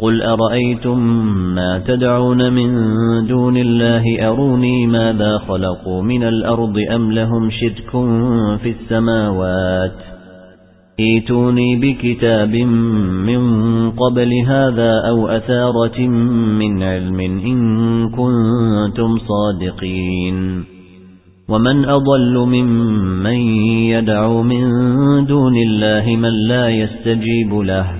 قل أرأيتم ما تدعون من دون الله أروني ماذا خلقوا من الأرض أم لهم شرك في السماوات ايتوني بكتاب من قبل هذا أو أثارة من علم إن كنتم صادقين ومن أضل ممن يدعو من دون الله من لا يستجيب له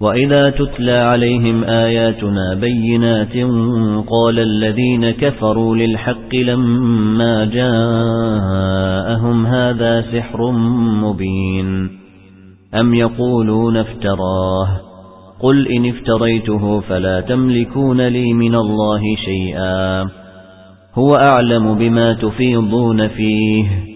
وَإِذَا تُتْلَى عَلَيْهِمْ آيَاتُنَا بَيِّنَاتٍ قَالَ الَّذِينَ كَفَرُوا لِلْحَقِّ لَمَّا جَاءَهُمْ هَذَا سِحْرٌ مُبِينٌ. أَمْ يَقُولُونَ افْتَرَاهُ؟ قُلْ إِنِ افْتَرَيْتُهُ فَلَا تَمْلِكُونَ لِي مِنَ اللَّهِ شَيْئًا. هُوَ أَعْلَمُ بِمَا تُفِيضُونَ فِيهِ.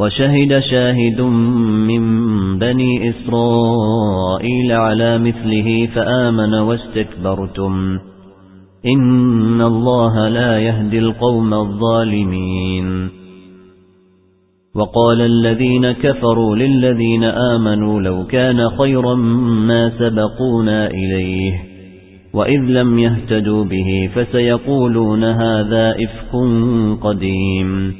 وشهد شاهد من بني إسرائيل على مثله فآمن واستكبرتم. إن الله لا يهدي القوم الظالمين. وقال الذين كفروا للذين آمنوا لو كان خيرا ما سبقونا إليه وإذ لم يهتدوا به فسيقولون هذا إفك قديم.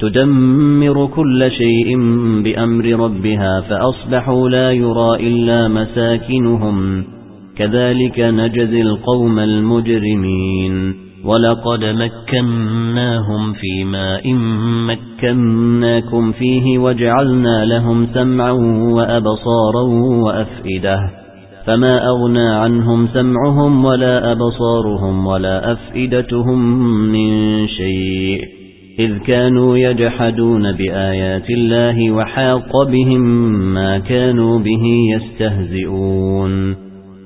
تدمر كل شيء بأمر ربها فأصبحوا لا يرى إلا مساكنهم. كذلك نجزي القوم المجرمين. ولقد مكناهم في ماء مكناكم فيه وجعلنا لهم سمعا وأبصارا وأفئدة. فما أغنى عنهم سمعهم ولا أبصارهم ولا أفئدتهم من شيء. إذ كانوا يجحدون بآيات الله وحاق بهم ما كانوا به يستهزئون.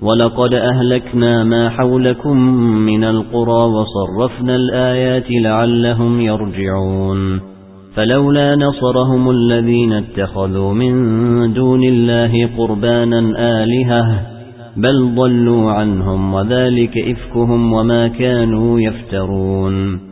ولقد أهلكنا ما حولكم من القرى وصرفنا الآيات لعلهم يرجعون. فلولا نصرهم الذين اتخذوا من دون الله قربانا آلهة بل ضلوا عنهم وذلك إفكهم وما كانوا يفترون.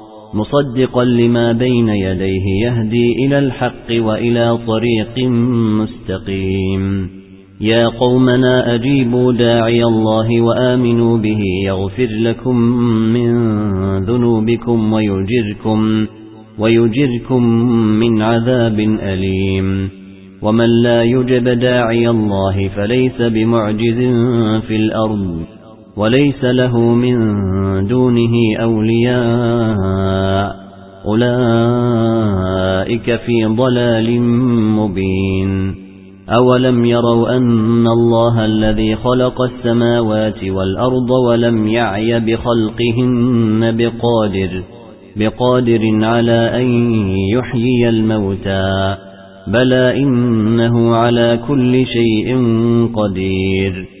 مصدقا لما بين يديه يهدي إلى الحق وإلى طريق مستقيم. يا قومنا أجيبوا داعي الله وآمنوا به يغفر لكم من ذنوبكم ويجركم ويجركم من عذاب أليم. ومن لا يجب داعي الله فليس بمعجز في الأرض. وليس له من دونه أولياء. أولئك في ضلال مبين. أولم يروا أن الله الذي خلق السماوات والأرض ولم يعي بخلقهن بقادر بقادر على أن يحيي الموتى. بلى إنه على كل شيء قدير.